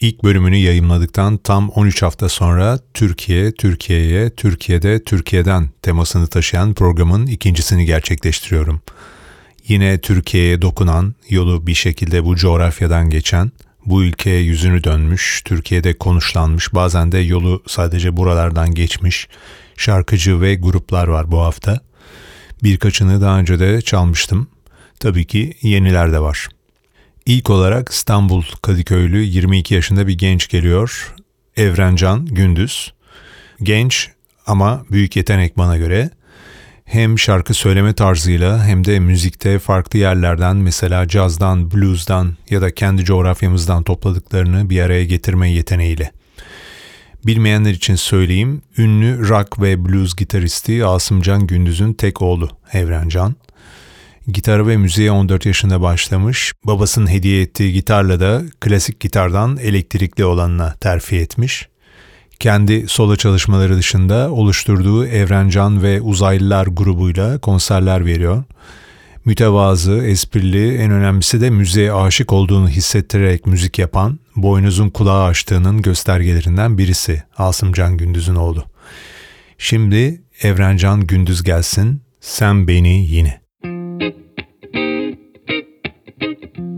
İlk bölümünü yayımladıktan tam 13 hafta sonra Türkiye, Türkiye'ye, Türkiye'de, Türkiye'den temasını taşıyan programın ikincisini gerçekleştiriyorum. Yine Türkiye'ye dokunan, yolu bir şekilde bu coğrafyadan geçen, bu ülkeye yüzünü dönmüş, Türkiye'de konuşlanmış, bazen de yolu sadece buralardan geçmiş şarkıcı ve gruplar var bu hafta. Birkaçını daha önce de çalmıştım. Tabii ki yeniler de var. İlk olarak İstanbul Kadıköylü 22 yaşında bir genç geliyor. Evrencan Gündüz. Genç ama büyük yetenek bana göre. Hem şarkı söyleme tarzıyla hem de müzikte farklı yerlerden mesela cazdan, bluesdan ya da kendi coğrafyamızdan topladıklarını bir araya getirme yeteneğiyle. Bilmeyenler için söyleyeyim, ünlü rock ve blues gitaristi Asımcan Gündüz'ün tek oğlu Evrencan. Gitarı ve müziğe 14 yaşında başlamış, babasının hediye ettiği gitarla da klasik gitardan elektrikli olanına terfi etmiş. Kendi solo çalışmaları dışında oluşturduğu Evrencan ve Uzaylılar grubuyla konserler veriyor. Mütevazı, esprili, en önemlisi de müziğe aşık olduğunu hissettirerek müzik yapan, boynuzun kulağı açtığının göstergelerinden birisi Asımcan Gündüz'ün oğlu. Şimdi Evrencan Gündüz gelsin, sen beni yine. Thank you.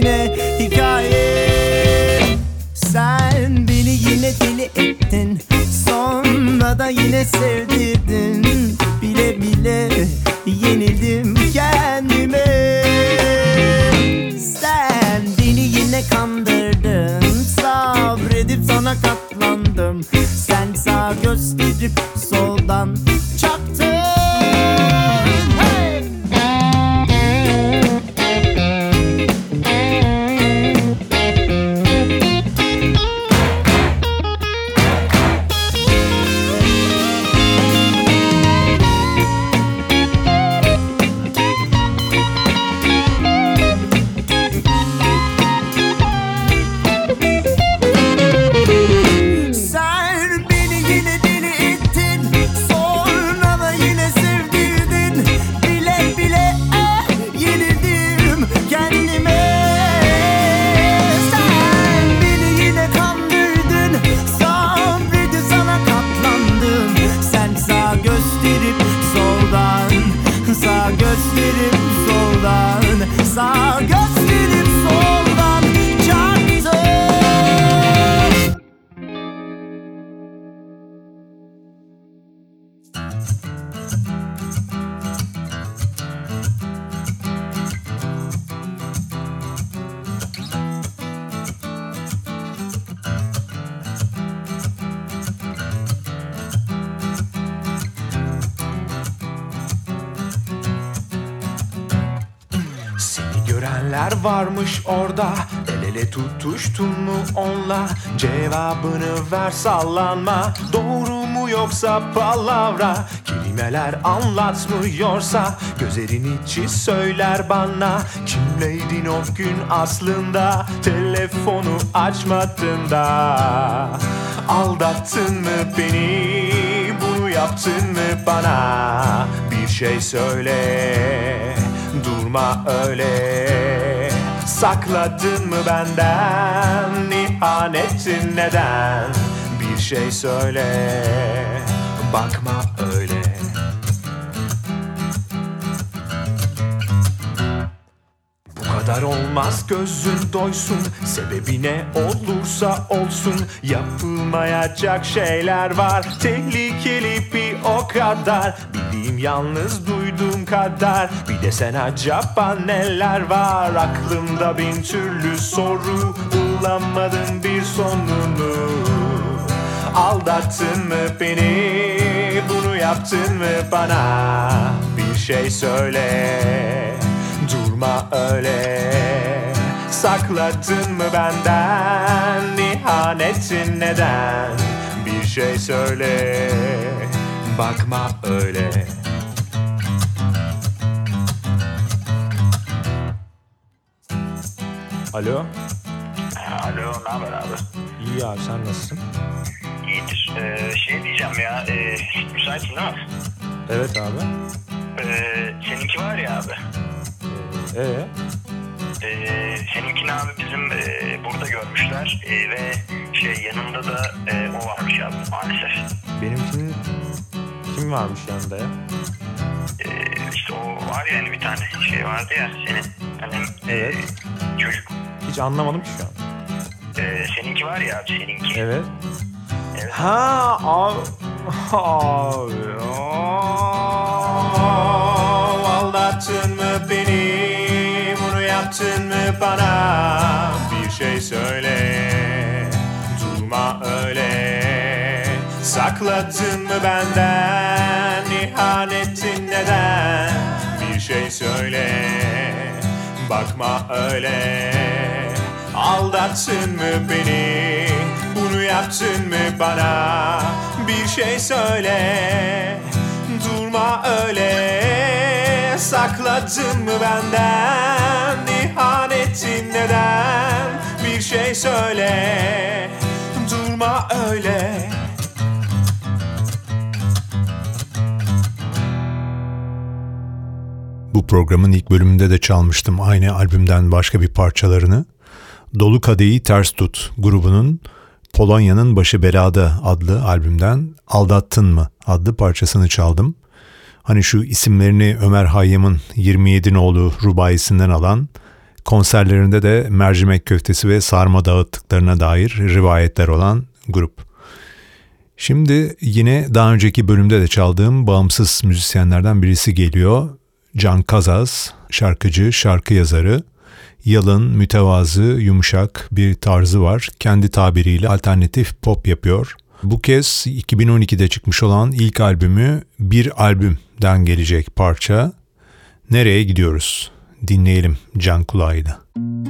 Yine hikaye. Sen beni yine deli ettin. Sonra da yine sevdirdin sallanma. Doğru mu yoksa palavra? Kelimeler anlatmıyorsa Gözlerin içi söyler bana? Kimleydin o gün aslında? Telefonu açmadın da. Aldattın mı beni? Bunu yaptın mı bana? Bir şey söyle Durma öyle. Sakladın mı benden? İhanetin neden şey söyle. Bakma öyle. Bu kadar olmaz gözün doysun. Sebebi ne olursa olsun. Yapılmayacak şeyler var. Tehlikeli bir o kadar. Bildiğim yalnız duyduğum kadar. Bir de sen acaba neler var? Aklımda bin türlü soru. Bulamadım bir sonunu Aldattın mı beni? Bunu yaptın mı bana? Bir şey söyle. Durma öyle. Sakladın mı benden? İhanetin neden? Bir şey söyle. Bakma öyle. Alo. Alo, ne haber abi? İyi abi sen nasılsın? İyidir. Ee, şey diyeceğim ya, e, müsaitsin değil mi? Evet abi Ee, seninki var ya abi. Ee? Ee, seninkini abi bizim e, burada görmüşler e, ve şey yanında da e, o varmış abi maalesef. Benimkinin kim varmış yanında ya? Ee, işte o var ya hani bir tane şey vardı ya senin. Hani, Evet. e, çocuk. Hiç anlamadım ki şu an. Ee, seninki var ya abi seninki. Evet. Ha abi. Abi. Oh, aldattın mı beni? Bunu yaptın mı bana? Bir şey söyle. Durma öyle. Sakladın mı benden? İhanetin neden? Bir şey söyle. Bakma öyle. Aldattın mı beni? Bunu yaptın mı bana? Bir şey söyle Durma öyle Sakladın mı benden? İhanetin neden? Bir şey söyle Durma öyle Bu programın ilk bölümünde de çalmıştım aynı albümden başka bir parçalarını. Dolu Kadehi Ters Tut grubunun Polonya'nın Başı Belada adlı albümden Aldattın mı adlı parçasını çaldım. Hani şu isimlerini Ömer Hayyam'ın 27 nolu rubayisinden alan konserlerinde de mercimek köftesi ve sarma dağıttıklarına dair rivayetler olan grup. Şimdi yine daha önceki bölümde de çaldığım bağımsız müzisyenlerden birisi geliyor. Can Kazaz, şarkıcı, şarkı yazarı. Yalın, mütevazı, yumuşak bir tarzı var. Kendi tabiriyle alternatif pop yapıyor. Bu kez 2012'de çıkmış olan ilk albümü Bir Albüm'den gelecek parça. Nereye gidiyoruz? Dinleyelim can kulağıyla. Ahşap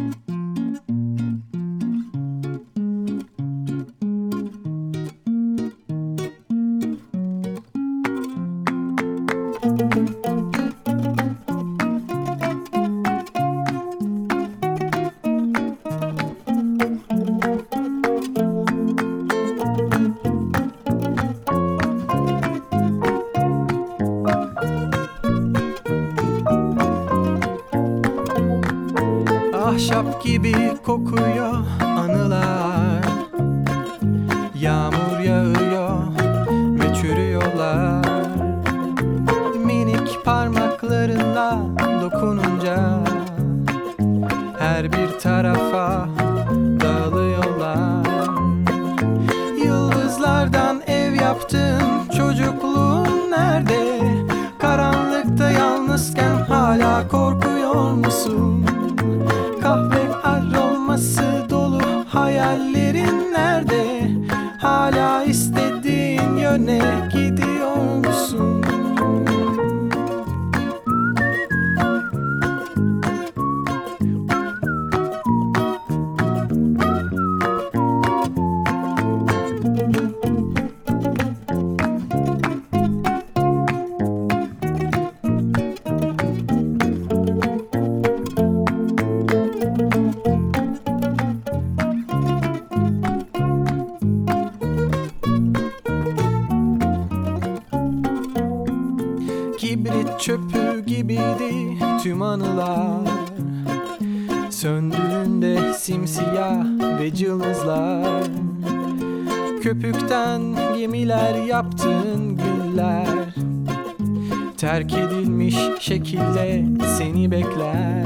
Terk edilmiş şekilde seni bekler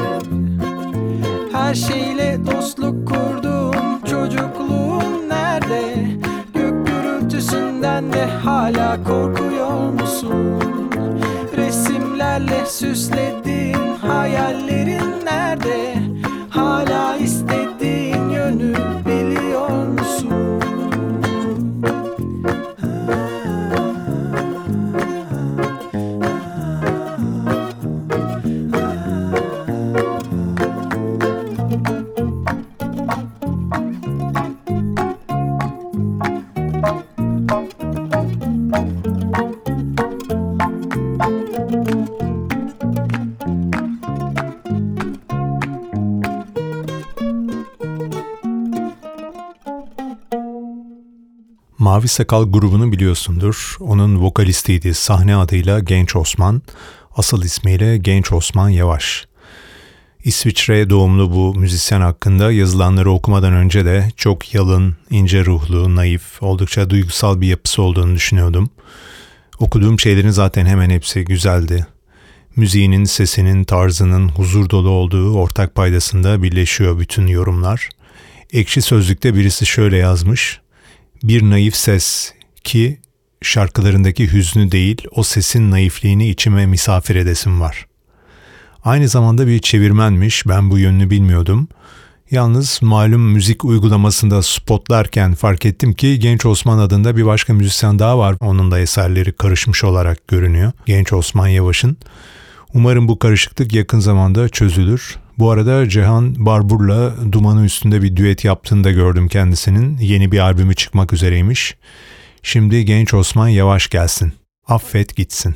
Her şeyle dostluk kurdum çocukluğun nerede? Gök gürültüsünden de hala korkuyor musun? Resimlerle süslediğin hayallerin Mavi Sakal grubunu biliyorsundur. Onun vokalistiydi sahne adıyla Genç Osman, asıl ismiyle Genç Osman Yavaş. İsviçre doğumlu bu müzisyen hakkında yazılanları okumadan önce de çok yalın, ince ruhlu, naif, oldukça duygusal bir yapısı olduğunu düşünüyordum. Okuduğum şeylerin zaten hemen hepsi güzeldi. Müziğinin, sesinin, tarzının huzur dolu olduğu ortak paydasında birleşiyor bütün yorumlar. Ekşi Sözlük'te birisi şöyle yazmış bir naif ses ki şarkılarındaki hüznü değil o sesin naifliğini içime misafir edesim var. Aynı zamanda bir çevirmenmiş ben bu yönünü bilmiyordum. Yalnız malum müzik uygulamasında spotlarken fark ettim ki Genç Osman adında bir başka müzisyen daha var. Onun da eserleri karışmış olarak görünüyor. Genç Osman Yavaş'ın. Umarım bu karışıklık yakın zamanda çözülür. Bu arada Cihan Barbur'la Dumanı üstünde bir düet yaptığını da gördüm kendisinin. Yeni bir albümü çıkmak üzereymiş. Şimdi genç Osman yavaş gelsin. Affet gitsin.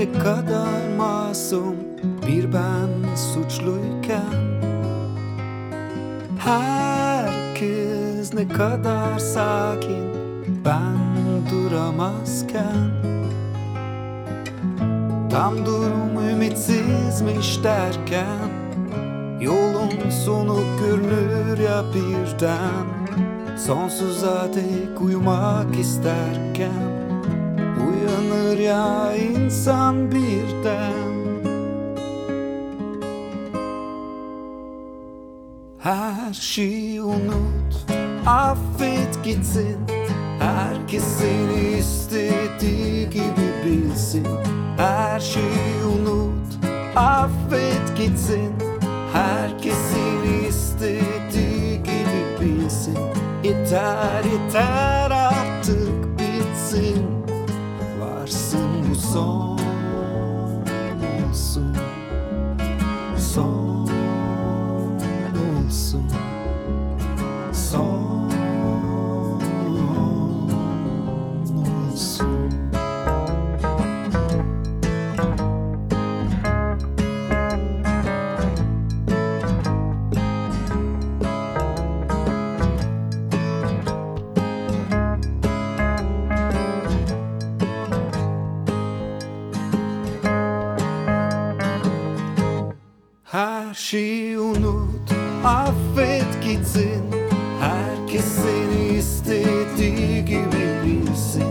Ne kadar masum Bir ben suçluyken. Herkes ne kadar sakin Ben duramazken. Tam durum ümitsizmiş derken Yolun sonu görünür ya birden. Sonsuza dek uyumak isterken ya insan birden. Her şeyi unut Affet gitsin. Herkesin istediği gibi bilsin. Her şeyi unut Affet gitsin. Herkesin istediği gibi bilsin. Yeter yeter şeyi unut Affet gitsin. Herkes seni istediği gibi bilsin.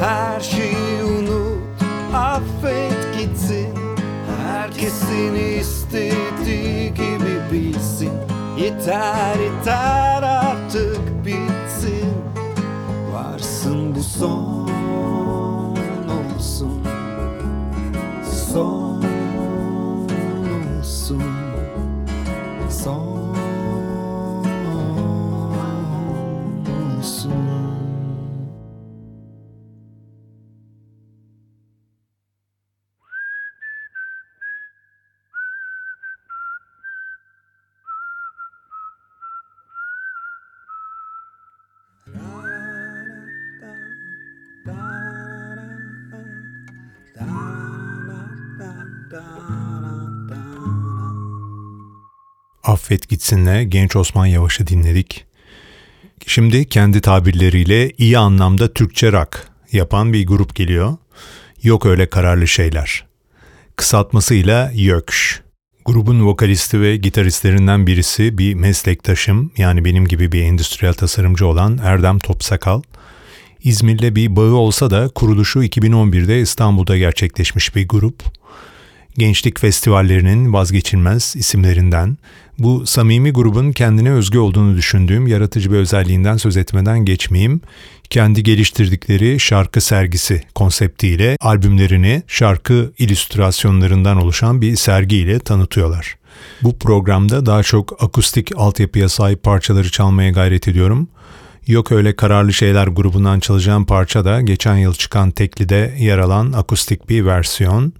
Her şeyi unut Affet gitsin. Herkes seni istediği gibi bilsin. Yeter yeter Affet Gitsin'le Genç Osman Yavaş'ı dinledik. Şimdi kendi tabirleriyle iyi anlamda Türkçe rock yapan bir grup geliyor. Yok öyle kararlı şeyler. Kısaltmasıyla YÖKŞ. Grubun vokalisti ve gitaristlerinden birisi bir meslektaşım yani benim gibi bir endüstriyel tasarımcı olan Erdem Topsakal. İzmir'le bir bağı olsa da kuruluşu 2011'de İstanbul'da gerçekleşmiş bir grup gençlik festivallerinin vazgeçilmez isimlerinden, bu samimi grubun kendine özgü olduğunu düşündüğüm yaratıcı bir özelliğinden söz etmeden geçmeyeyim. Kendi geliştirdikleri şarkı sergisi konseptiyle albümlerini şarkı illüstrasyonlarından oluşan bir sergiyle tanıtıyorlar. Bu programda daha çok akustik altyapıya sahip parçaları çalmaya gayret ediyorum. Yok öyle kararlı şeyler grubundan çalacağım parça da geçen yıl çıkan Tekli'de yer alan akustik bir versiyon.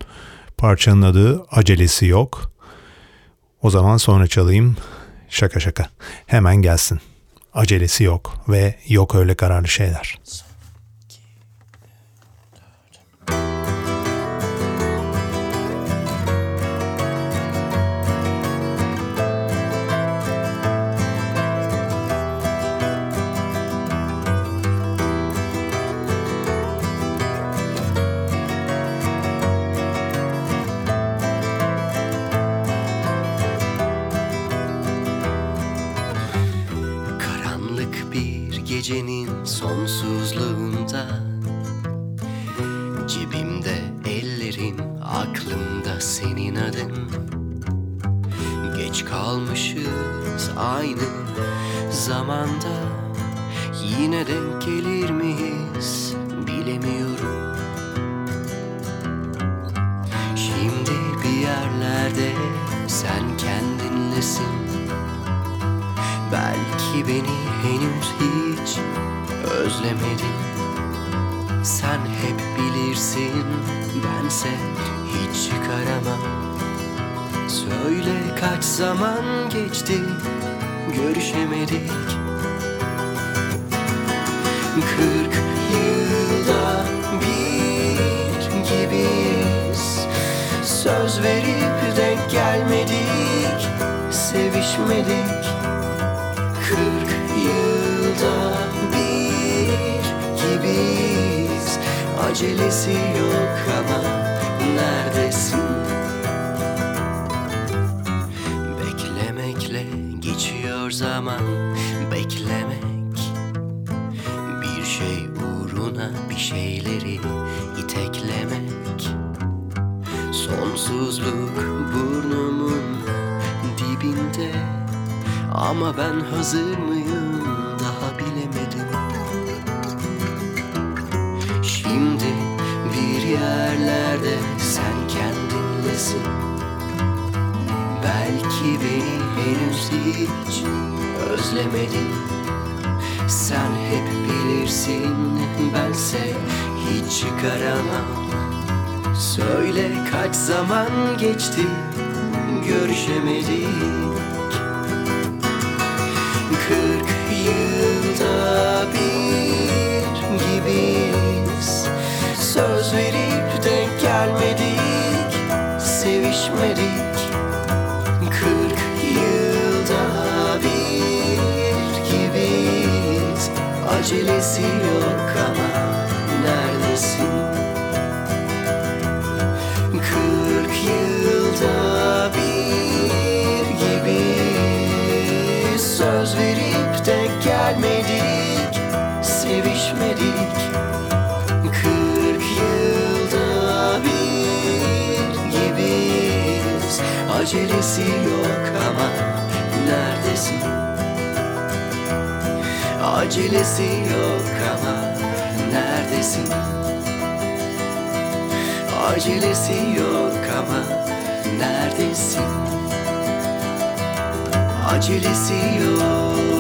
Parçanın adı Acelesi Yok. O zaman sonra çalayım. Şaka şaka. Hemen gelsin. Acelesi yok ve yok öyle kararlı şeyler. Karanlık Sonsuzluk burnumun dibinde. Ama ben hazır mıyım? Daha bilemedim. Şimdi bir yerlerde sen kendinlesin. Belki beni henüz hiç özlemedin. Sen hep bilirsin bense hiç çıkaramam Söyle kaç zaman geçti görüşemedik. Kırk yılda bir gibiyiz. Söz verip denk gelmedik Sevişmedik. Kırk yılda bir gibiyiz. Acelesi yok Söz verip de gelmedik Sevişmedik Kırk yılda bir gibiyiz Acelesi yok ama neredesin? Acelesi yok ama neredesin? Acelesi yok ama neredesin? Acelesi yok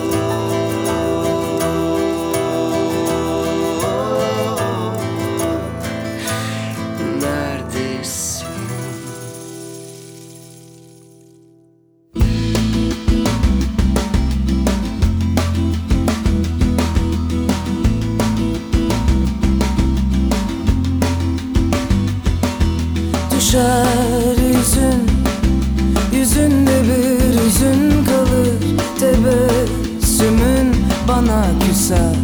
küser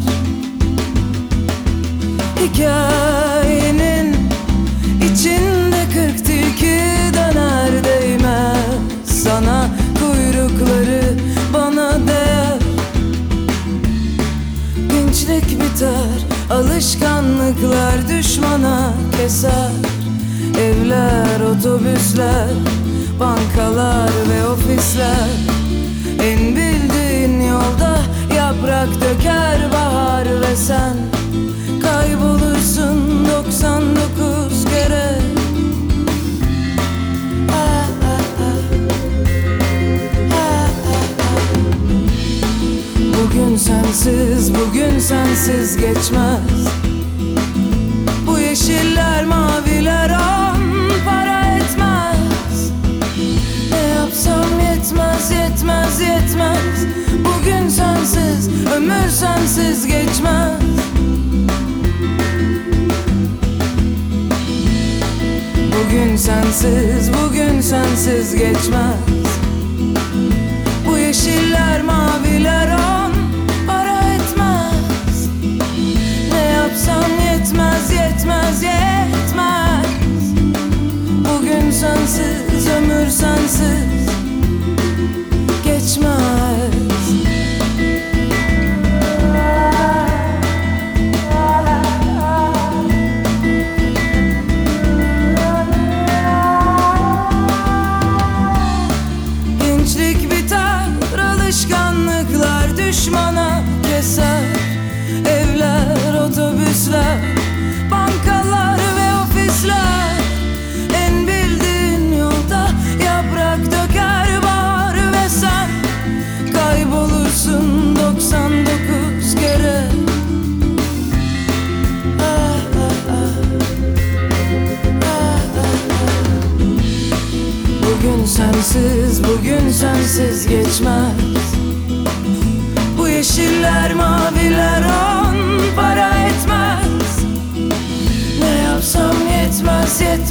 Hikayenin içinde kırk tilki döner değmez. Sana kuyrukları bana değer. Gençlik biter Alışkanlıklar düşmana keser. Evler, otobüsler Bankalar ve ofisler. En yolda Yaprak döker bahar ve sen Kaybolursun 99 kere. Bugün sensiz, bugün sensiz geçmez. Bu yeşiller, maviler para etmez. Ne yapsam yetmez, yetmez, yetmez Bugün sensiz, ömür sensiz geçmez. Bugün sensiz, bugün sensiz geçmez. Bu yeşiller maviler on para etmez. Ne yapsam yetmez yetmez yetmez. Bugün sensiz ömür sensiz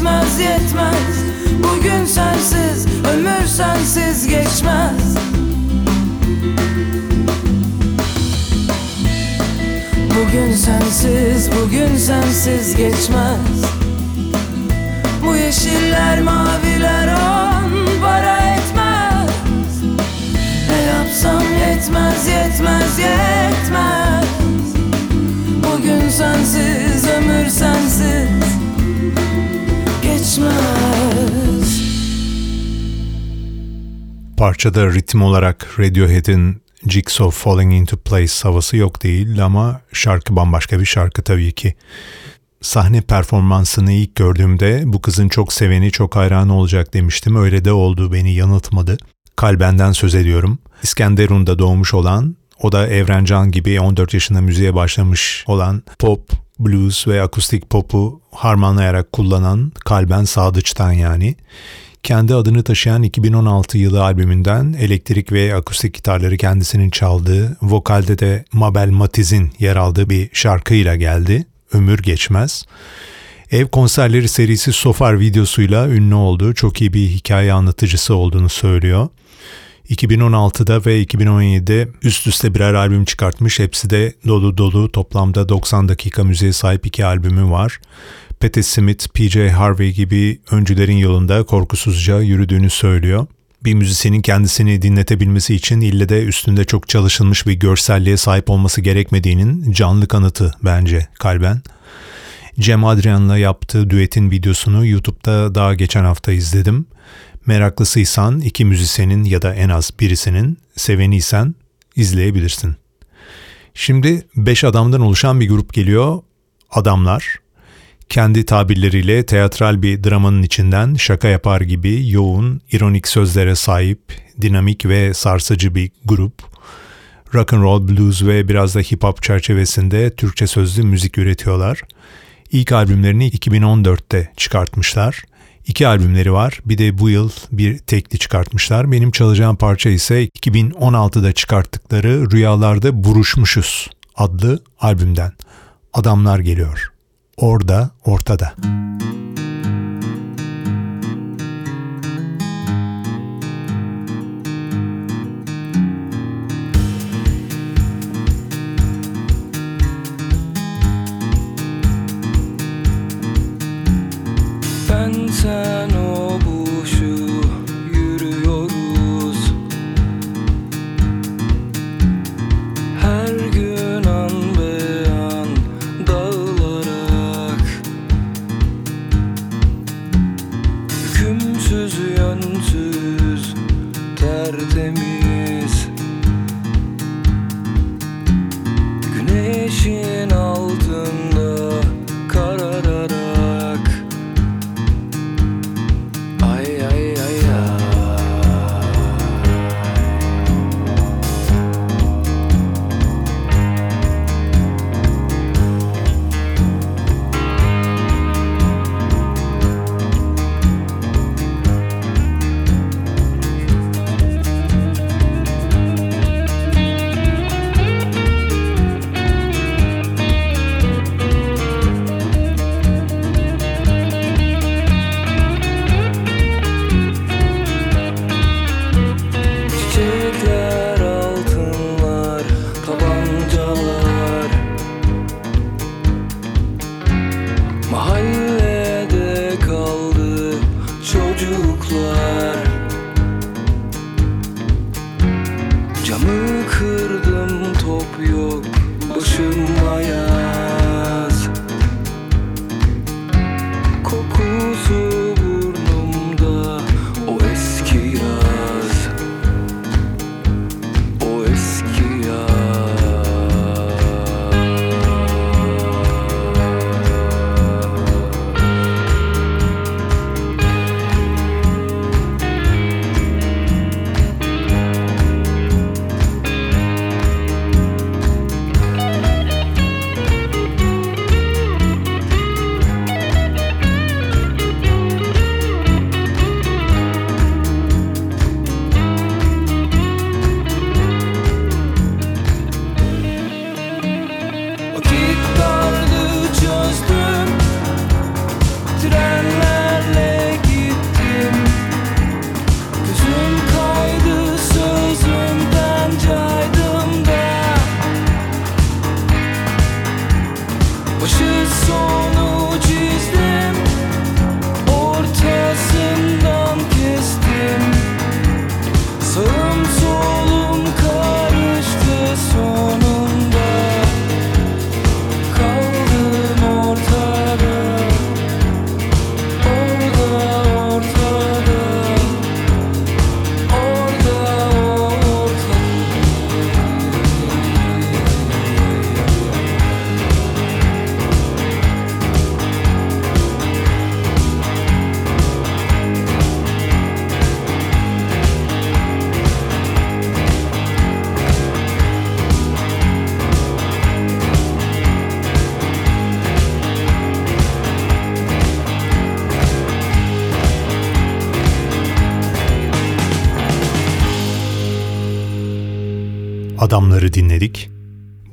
yetmez, yetmez. Bugün sensiz, ömür sensiz geçmez. Bugün sensiz, bugün sensiz geçmez. Bu yeşiller maviler on para etmez. Ne yapsam yetmez yetmez yetmez. Bugün sensiz ömür sensiz geçmez Parçada ritim olarak Radiohead'in Jigsaw Falling Into Place havası yok değil ama şarkı bambaşka bir şarkı tabii ki. Sahne performansını ilk gördüğümde bu kızın çok seveni, çok hayranı olacak demiştim. Öyle de oldu, beni yanıltmadı. Kalben'den söz ediyorum. İskenderun'da doğmuş olan, o da Evrencan gibi 14 yaşında müziğe başlamış olan pop, blues ve akustik popu harmanlayarak kullanan Kalben Sadıç'tan yani. Kendi adını taşıyan 2016 yılı albümünden elektrik ve akustik gitarları kendisinin çaldığı, vokalde de Mabel Matiz'in yer aldığı bir şarkıyla geldi. Ömür Geçmez. Ev konserleri serisi Sofar videosuyla ünlü oldu. Çok iyi bir hikaye anlatıcısı olduğunu söylüyor. 2016'da ve 2017'de üst üste birer albüm çıkartmış. Hepsi de dolu dolu. Toplamda 90 dakika müziğe sahip iki albümü var. Patti Smith, PJ Harvey gibi öncülerin yolunda korkusuzca yürüdüğünü söylüyor. Bir müzisyenin kendisini dinletebilmesi için ille de üstünde çok çalışılmış bir görselliğe sahip olması gerekmediğinin canlı kanıtı bence kalben. Cem Adrian'la yaptığı düetin videosunu YouTube'da daha geçen hafta izledim. Meraklısıysan iki müzisyenin ya da en az birisinin seveniysen izleyebilirsin. Şimdi beş adamdan oluşan bir grup geliyor. Adamlar kendi tabirleriyle teatral bir dramanın içinden şaka yapar gibi yoğun, ironik sözlere sahip, dinamik ve sarsıcı bir grup. Rock and roll, blues ve biraz da hip hop çerçevesinde Türkçe sözlü müzik üretiyorlar. İlk albümlerini 2014'te çıkartmışlar. İki albümleri var. Bir de bu yıl bir tekli çıkartmışlar. Benim çalacağım parça ise 2016'da çıkarttıkları Rüyalarda Buruşmuşuz adlı albümden. Adamlar geliyor. Orada, ortada. Ben sen Adamları dinledik.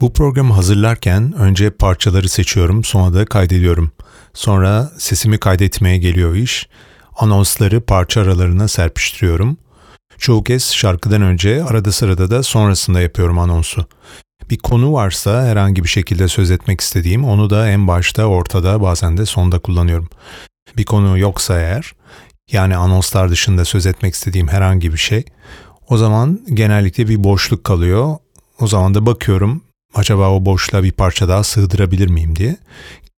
Bu programı hazırlarken önce parçaları seçiyorum, sonra da kaydediyorum. Sonra sesimi kaydetmeye geliyor iş. Anonsları parça aralarına serpiştiriyorum. Çoğu kez şarkıdan önce, arada sırada da sonrasında yapıyorum anonsu. Bir konu varsa herhangi bir şekilde söz etmek istediğim onu da en başta, ortada, bazen de sonda kullanıyorum. Bir konu yoksa eğer, yani anonslar dışında söz etmek istediğim herhangi bir şey, o zaman genellikle bir boşluk kalıyor. O zaman da bakıyorum acaba o boşluğa bir parça daha sığdırabilir miyim diye.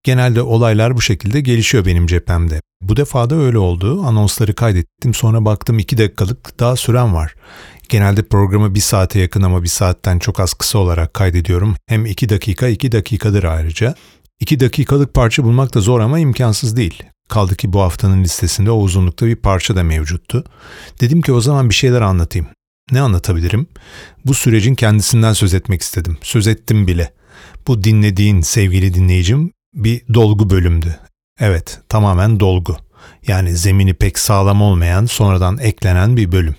Genelde olaylar bu şekilde gelişiyor benim cephemde. Bu defa da öyle oldu. Anonsları kaydettim sonra baktım 2 dakikalık daha süren var. Genelde programı bir saate yakın ama bir saatten çok az kısa olarak kaydediyorum. Hem 2 dakika 2 dakikadır ayrıca. 2 dakikalık parça bulmak da zor ama imkansız değil. Kaldı ki bu haftanın listesinde o uzunlukta bir parça da mevcuttu. Dedim ki o zaman bir şeyler anlatayım. Ne anlatabilirim? Bu sürecin kendisinden söz etmek istedim. Söz ettim bile. Bu dinlediğin sevgili dinleyicim bir dolgu bölümdü. Evet, tamamen dolgu. Yani zemini pek sağlam olmayan, sonradan eklenen bir bölüm.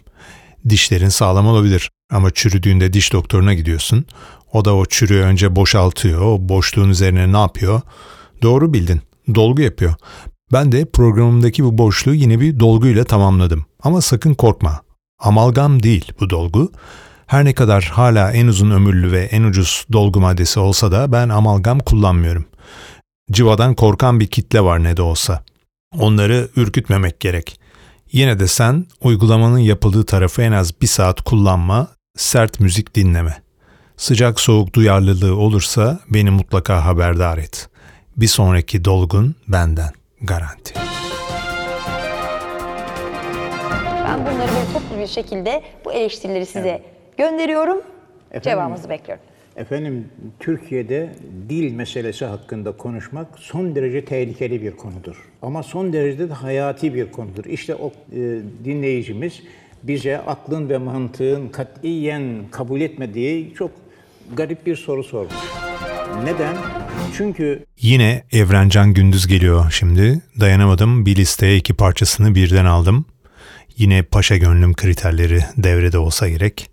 Dişlerin sağlam olabilir ama çürüdüğünde diş doktoruna gidiyorsun. O da o çürüğü önce boşaltıyor. O boşluğun üzerine ne yapıyor? Doğru bildin. Dolgu yapıyor. Ben de programımdaki bu boşluğu yine bir dolguyla tamamladım. Ama sakın korkma. Amalgam değil bu dolgu. Her ne kadar hala en uzun ömürlü ve en ucuz dolgu maddesi olsa da ben amalgam kullanmıyorum. Civadan korkan bir kitle var ne de olsa. Onları ürkütmemek gerek. Yine de sen uygulamanın yapıldığı tarafı en az bir saat kullanma, sert müzik dinleme. Sıcak soğuk duyarlılığı olursa beni mutlaka haberdar et. Bir sonraki dolgun benden. Garanti. Ben bunları böyle toplu bir şekilde bu eleştirileri size gönderiyorum. Cevabınızı bekliyorum. Efendim Türkiye'de dil meselesi hakkında konuşmak son derece tehlikeli bir konudur. Ama son derece de hayati bir konudur. İşte o e, dinleyicimiz bize aklın ve mantığın katiyen kabul etmediği çok garip bir soru sormuş. Neden? Çünkü Yine Evrencan Gündüz geliyor şimdi. Dayanamadım bir listeye iki parçasını birden aldım. Yine paşa gönlüm kriterleri devrede olsa gerek.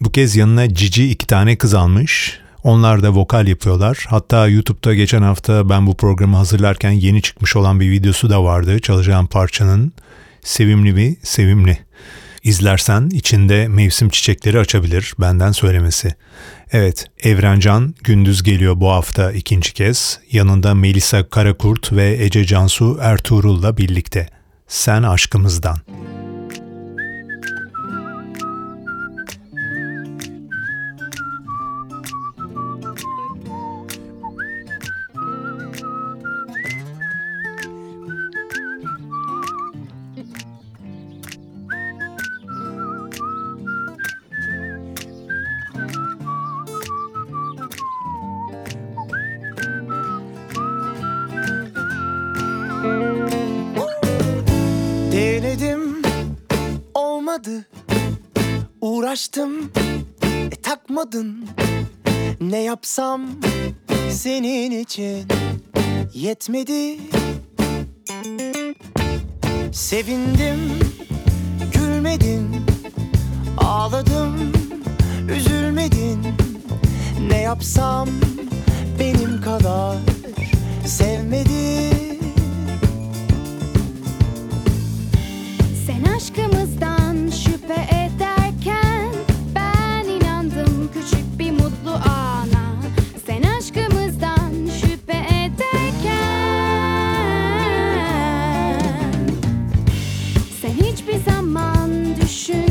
Bu kez yanına cici iki tane kız almış. Onlar da vokal yapıyorlar. Hatta YouTube'da geçen hafta ben bu programı hazırlarken yeni çıkmış olan bir videosu da vardı. Çalacağım parçanın sevimli bir sevimli. İzlersen içinde mevsim çiçekleri açabilir benden söylemesi. Evet Evrencan gündüz geliyor bu hafta ikinci kez. Yanında Melisa Karakurt ve Ece Cansu Ertuğrul'la birlikte. Sen aşkımızdan. Denedim yetmedi Sevindim gülmedin Ağladım üzülmedin. Ne yapsam hiçbir zaman düşünmezken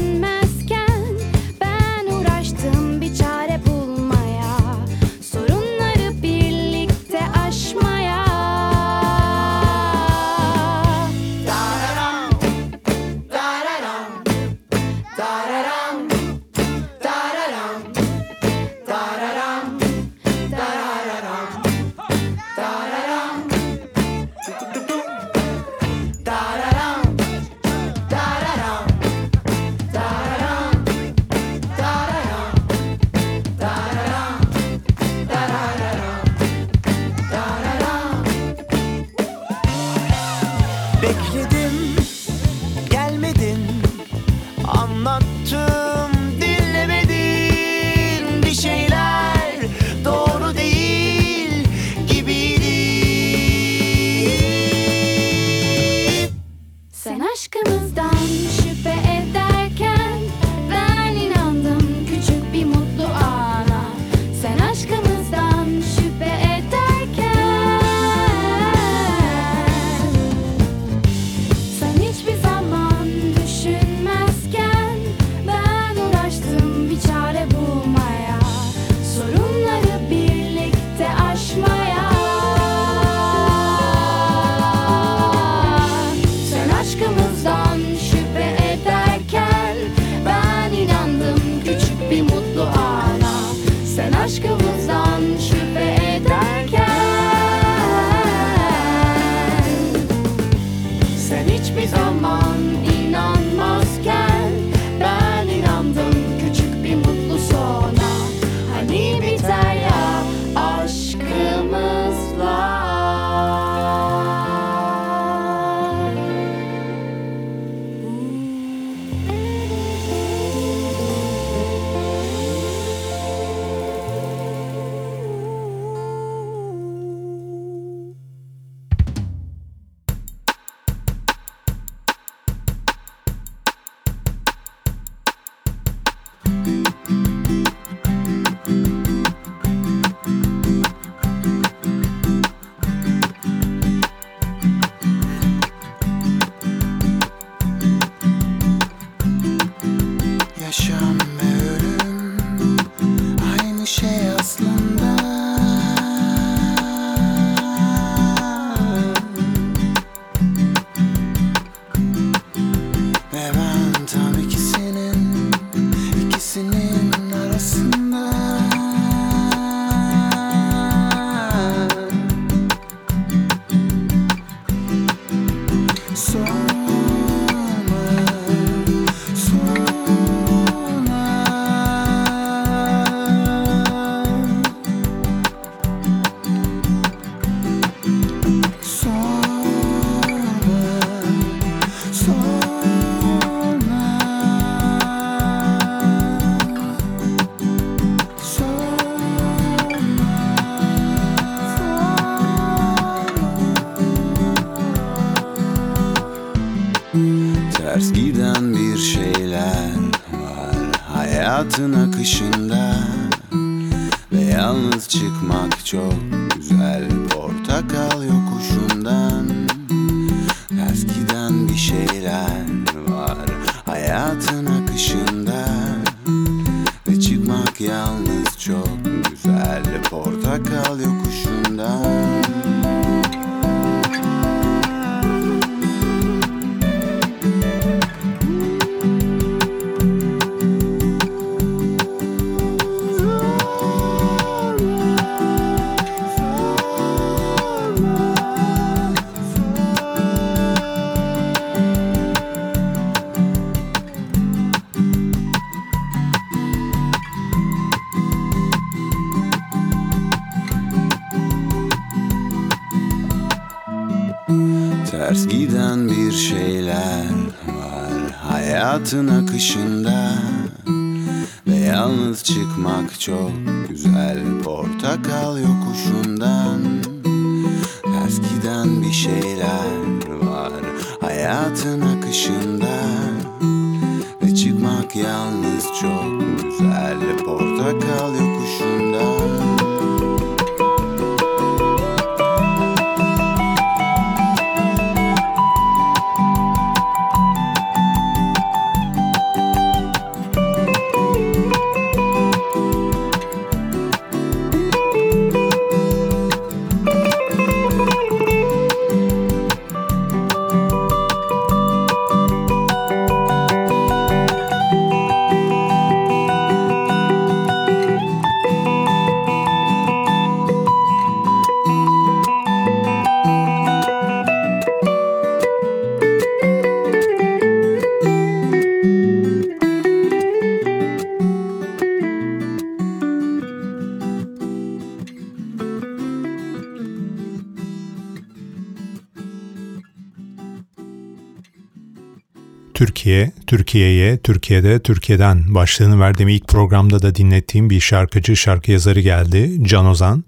Türkiye, Türkiye'ye, Türkiye'de, Türkiye'den başlığını verdiğim ilk programda da dinlettiğim bir şarkıcı, şarkı yazarı geldi. Can Ozan.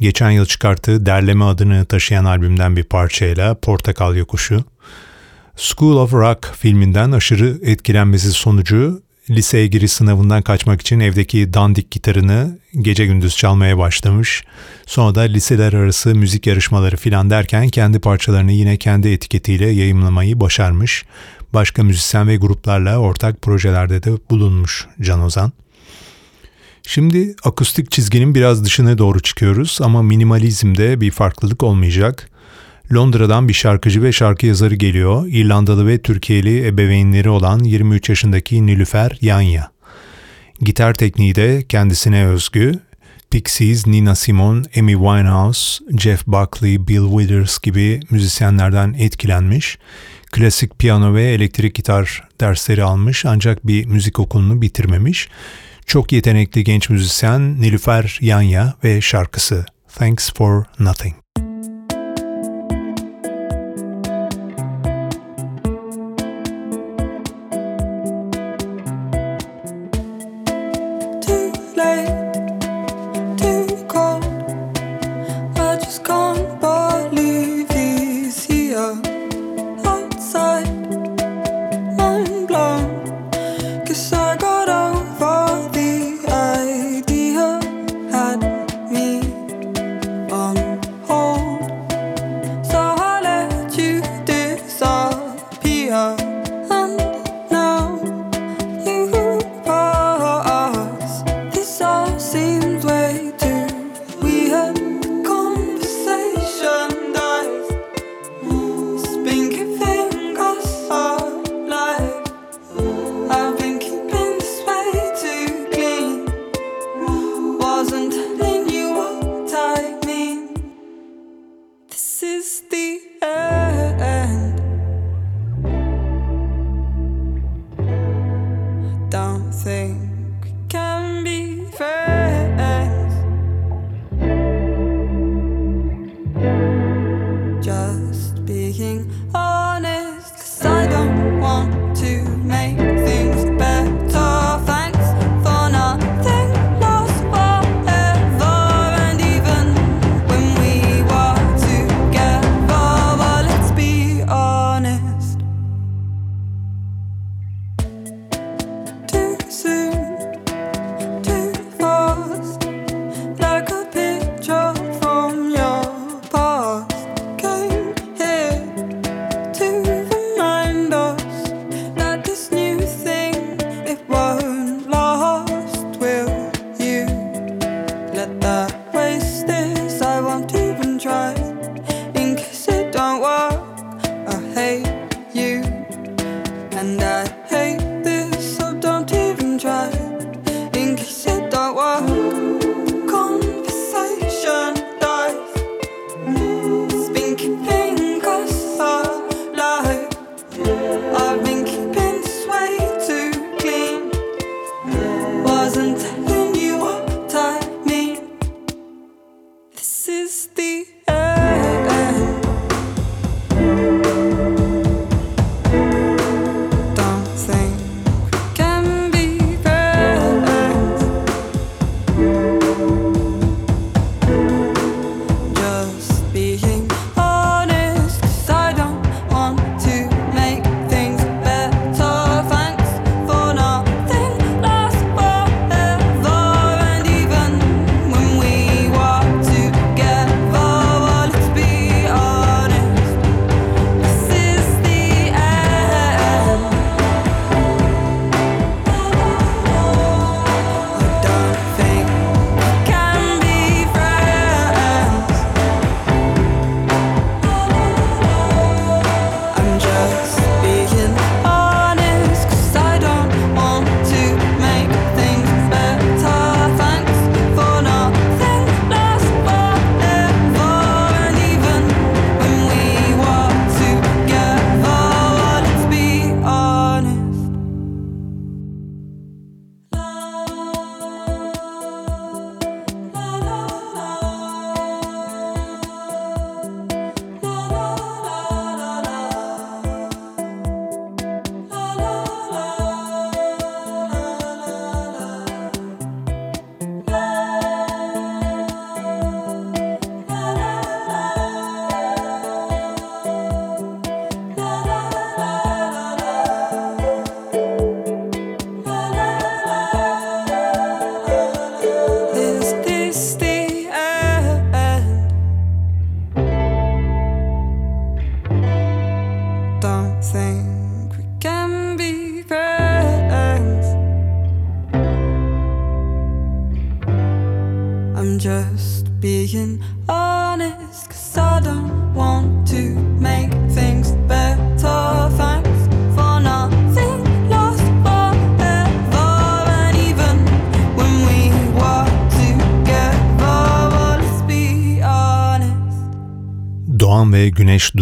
Geçen yıl çıkarttığı derleme adını taşıyan albümden bir parçayla Portakal Yokuşu. School of Rock filminden aşırı etkilenmesi sonucu liseye giriş sınavından kaçmak için evdeki dandik gitarını gece gündüz çalmaya başlamış. Sonra da liseler arası müzik yarışmaları filan derken kendi parçalarını yine kendi etiketiyle yayımlamayı başarmış. Başka müzisyen ve gruplarla ortak projelerde de bulunmuş Can Ozan. Şimdi akustik çizginin biraz dışına doğru çıkıyoruz ama minimalizmde bir farklılık olmayacak. Londra'dan bir şarkıcı ve şarkı yazarı geliyor. İrlandalı ve Türkiye'li ebeveynleri olan 23 yaşındaki Nilüfer Yanya. Gitar tekniği de kendisine özgü. Pixies, Nina Simone, Amy Winehouse, Jeff Buckley, Bill Withers gibi müzisyenlerden etkilenmiş klasik piyano ve elektrik gitar dersleri almış ancak bir müzik okulunu bitirmemiş. Çok yetenekli genç müzisyen Nilüfer Yanya ve şarkısı Thanks for Nothing.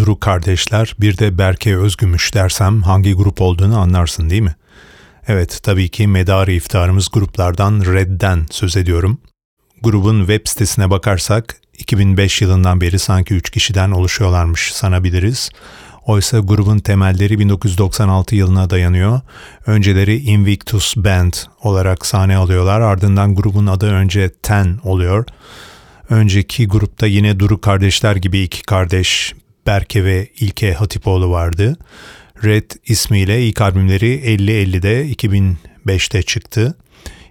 Duru kardeşler bir de Berke Özgümüş dersem hangi grup olduğunu anlarsın değil mi? Evet tabii ki medarı iftarımız gruplardan Red'den söz ediyorum. Grubun web sitesine bakarsak 2005 yılından beri sanki 3 kişiden oluşuyorlarmış sanabiliriz. Oysa grubun temelleri 1996 yılına dayanıyor. Önceleri Invictus Band olarak sahne alıyorlar. Ardından grubun adı önce Ten oluyor. Önceki grupta yine Duru kardeşler gibi iki kardeş Berke ve İlke Hatipoğlu vardı. Red ismiyle ilk albümleri 50-50'de 2005'te çıktı.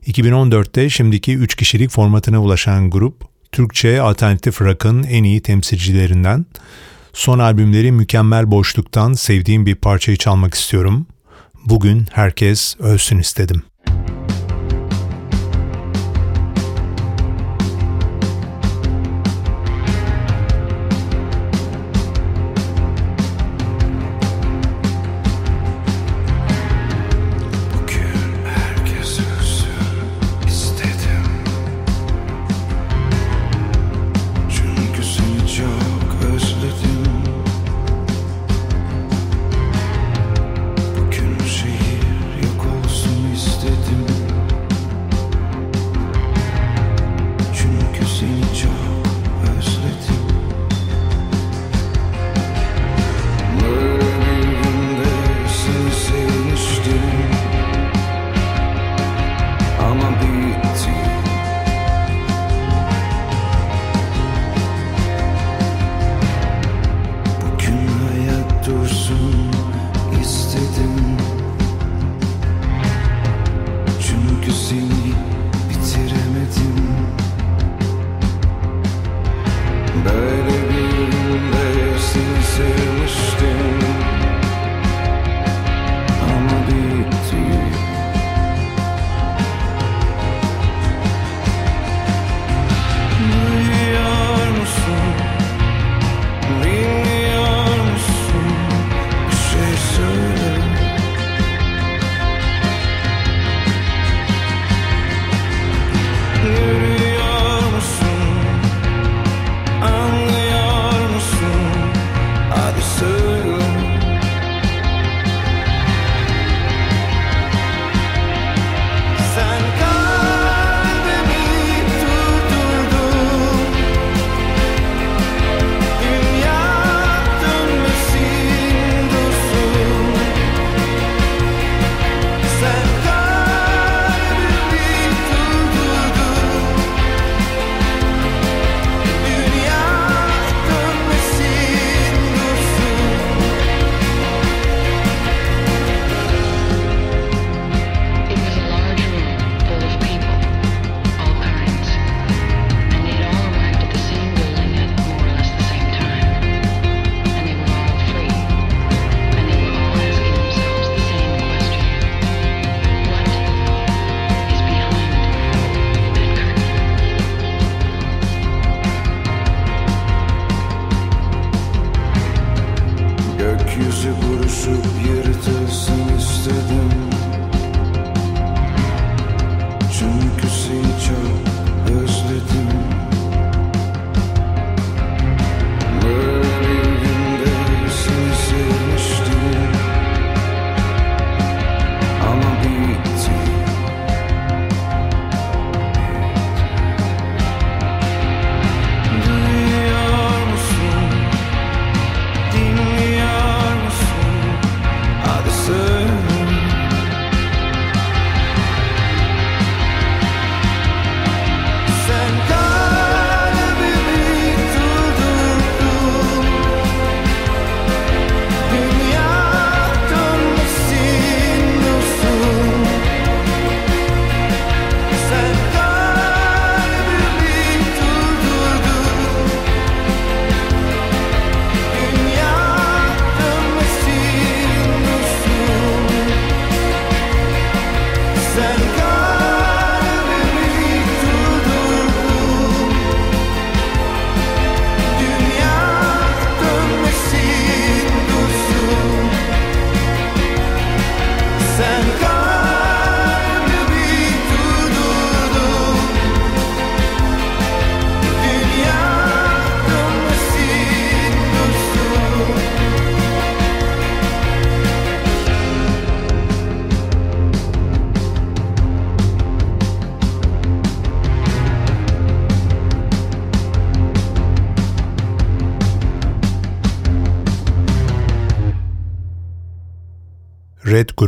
2014'te şimdiki 3 kişilik formatına ulaşan grup, Türkçe alternatif rock'ın en iyi temsilcilerinden. Son albümleri Mükemmel Boşluk'tan sevdiğim bir parçayı çalmak istiyorum. Bugün herkes ölsün istedim. Bugün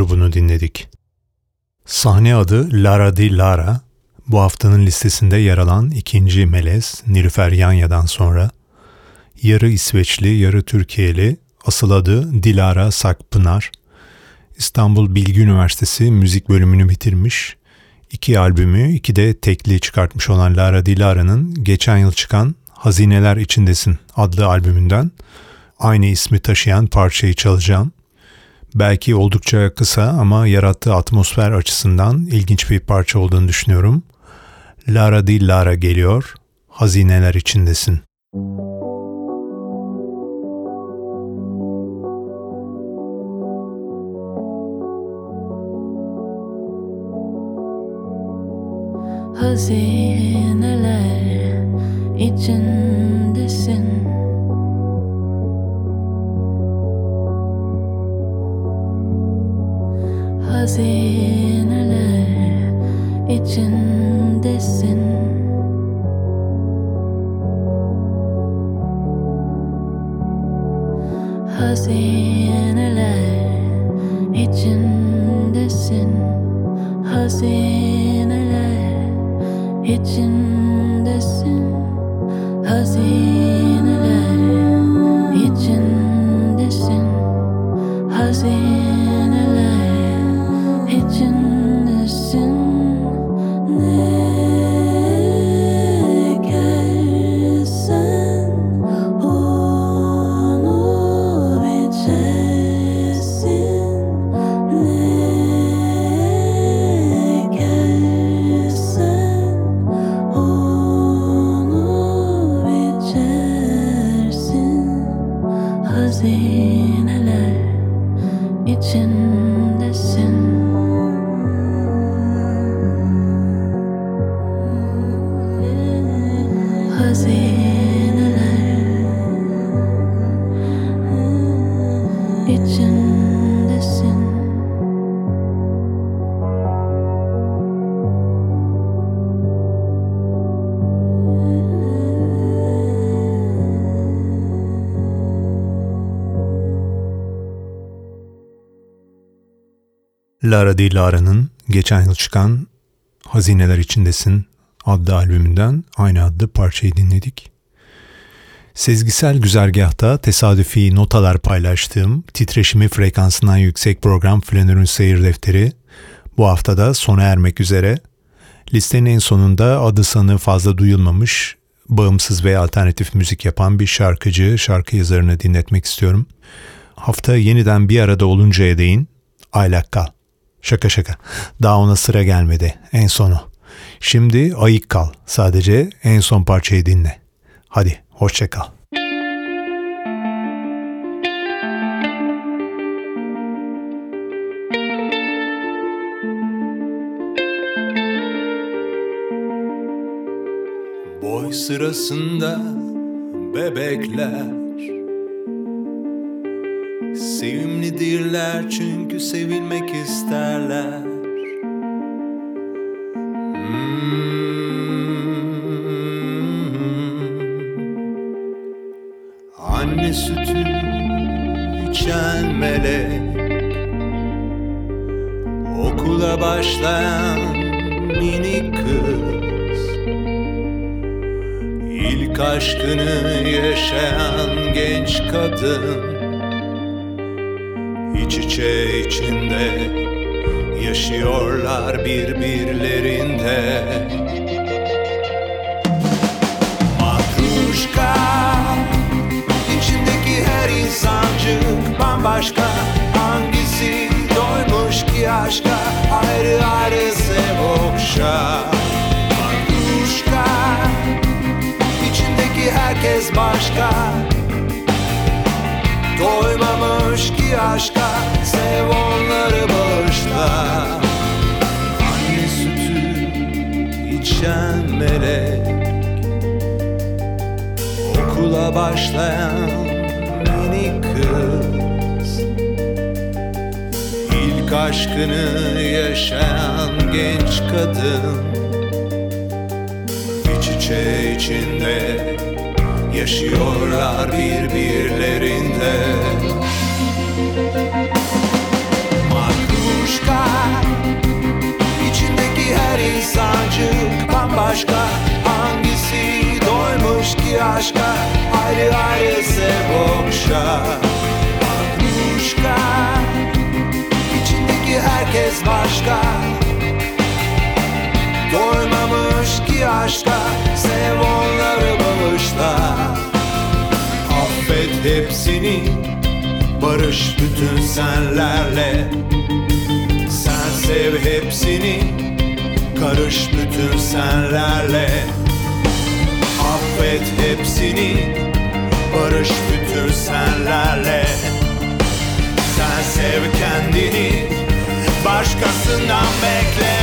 grubunu dinledik. Sahne adı Lara di Lara. Bu haftanın listesinde yer alan ikinci melez Nilüfer Yanya'dan sonra yarı İsveçli, yarı Türkiye'li, asıl adı Dilara Sakpınar. İstanbul Bilgi Üniversitesi müzik bölümünü bitirmiş. İki albümü, iki de tekli çıkartmış olan Lara Dilara'nın geçen yıl çıkan Hazineler İçindesin adlı albümünden aynı ismi taşıyan parçayı çalacağım. Belki oldukça kısa ama yarattığı atmosfer açısından ilginç bir parça olduğunu düşünüyorum. Lara di Lara geliyor, hazineler içindesin. Hazineler içindesin Hazineler içindesin. Hazineler içindesin. Hazineler içindesin. Hazineler içindesin Lara di Lara'nın geçen yıl çıkan Hazineler İçindesin adlı albümünden aynı adlı parçayı dinledik. Sezgisel güzergahta tesadüfi notalar paylaştığım titreşimi frekansından yüksek program Flanör'ün Seyir Defteri bu haftada sona ermek üzere. Listenin en sonunda adı sanı fazla duyulmamış, bağımsız ve alternatif müzik yapan bir şarkıcı, şarkı yazarını dinletmek istiyorum. Hafta yeniden bir arada oluncaya değin aylak kal. Şaka şaka. Daha ona sıra gelmedi. En sonu. Şimdi ayık kal. Sadece en son parçayı dinle. Hadi hoşça kal. Boy sırasında bebekler Sevimlidirler çünkü sevilmek isterler Hmm. Anne sütü içen melek Okula başlayan minik kız İlk aşkını yaşayan genç kadın İçe içinde yaşıyorlar birbirlerinde. Matruşka içindeki her insancık bambaşka. Hangisi doymuş ki aşka? Ayrı ayrı sev Matruşka içindeki herkes başka. Doymamış ki aşka Sev onları bağışla. Anne sütü içen melek. Okula başlayan minik kız. İlk aşkını yaşayan genç kadın. İç içe içinde yaşıyorlar birbirlerinde başka Hangisi doymuş ki aşka? Ayrı ayrı sev okşa Akluşka İçindeki herkes başka. Doymamış ki aşka Sev onları bağışla. Affet hepsini Barış bütün senlerle. Sen sev hepsini Karış bütün senlerle. Affet hepsini Barış bütün senlerle. Sen sev kendini Başkasından bekle